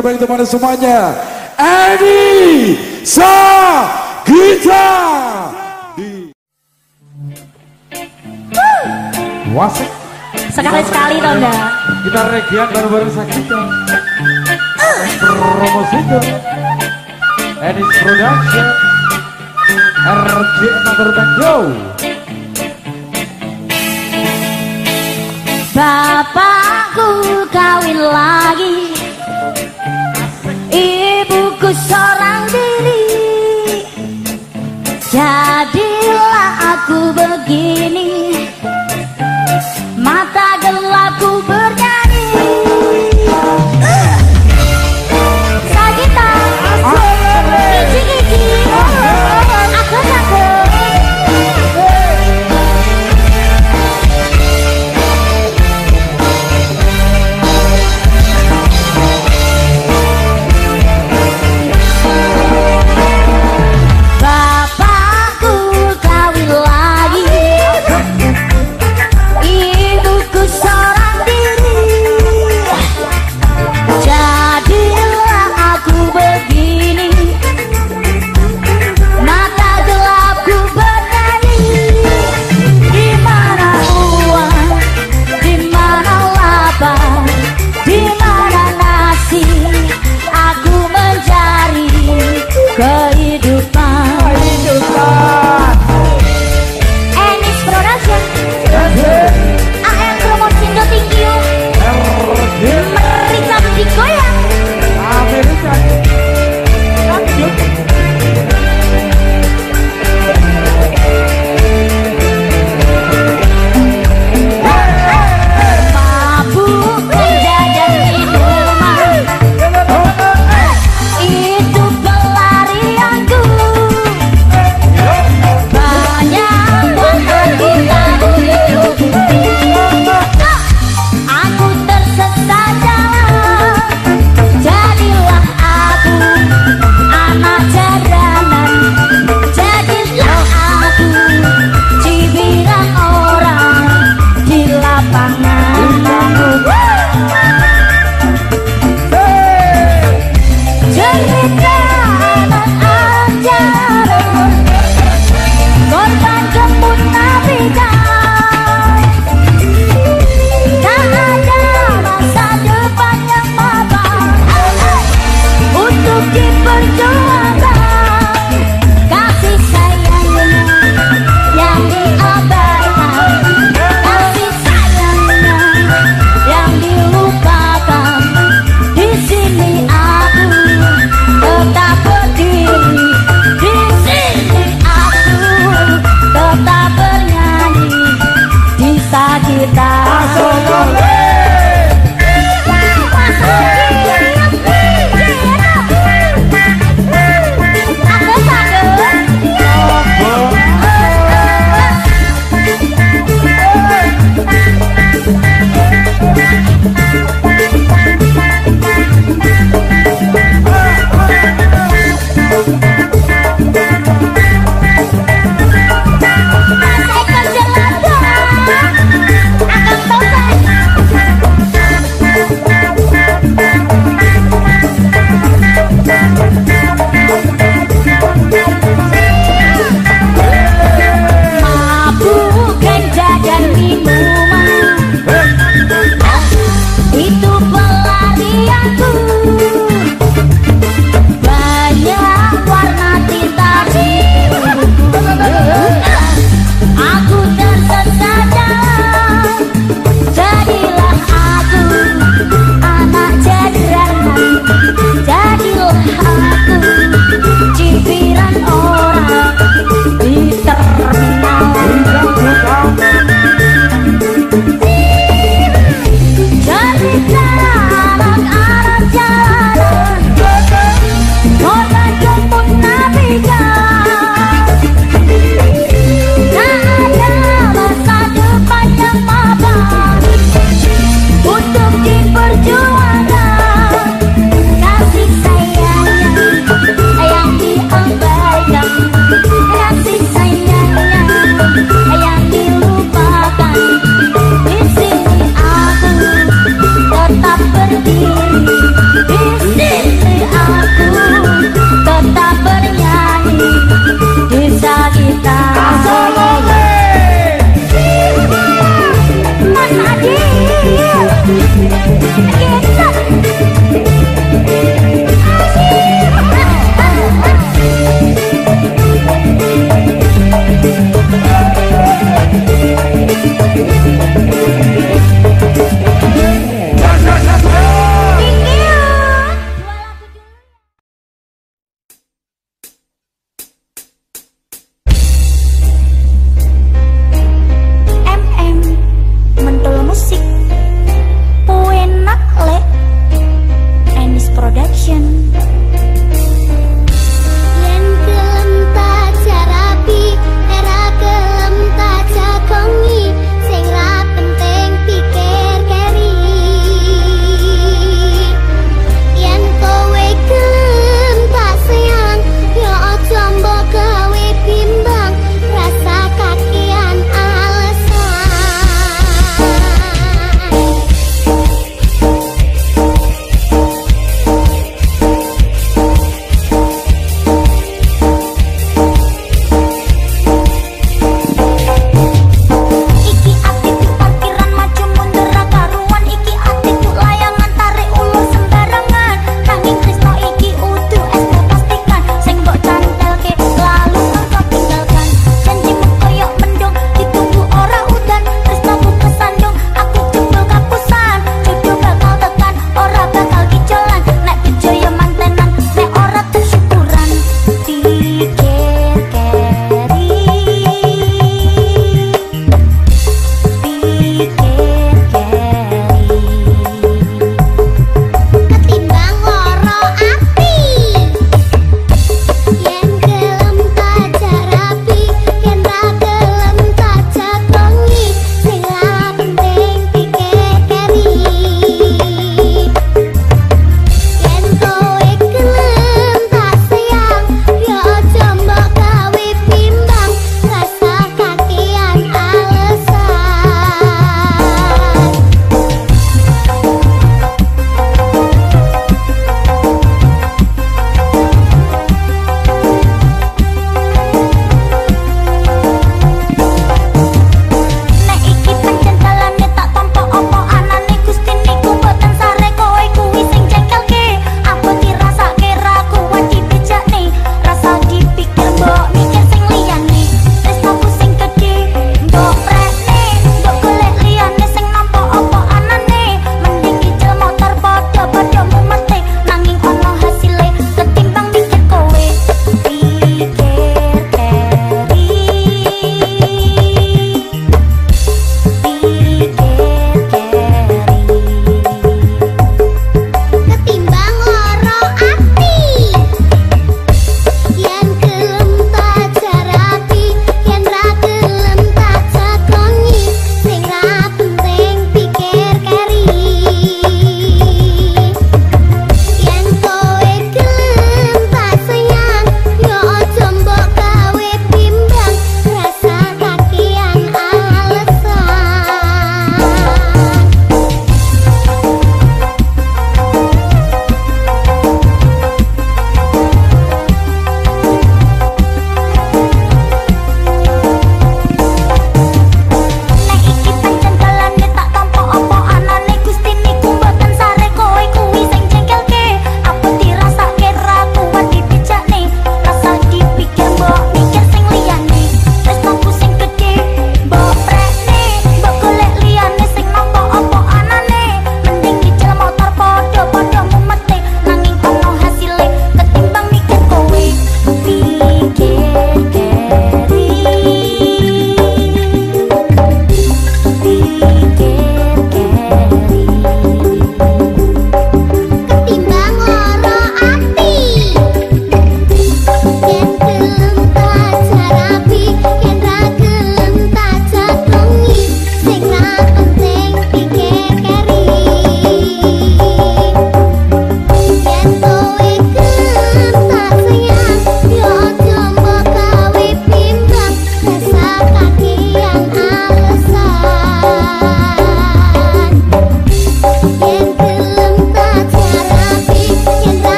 terbaik untuk pada semuanya? Edi Sagita di Wasik sekali-sekali dong kita regian bareng-bareng Sagita promosi itu Edi Production RJ Entertainment Yo Bapakku kawin lagi Ibuku seorang diri. Jadilah aku begini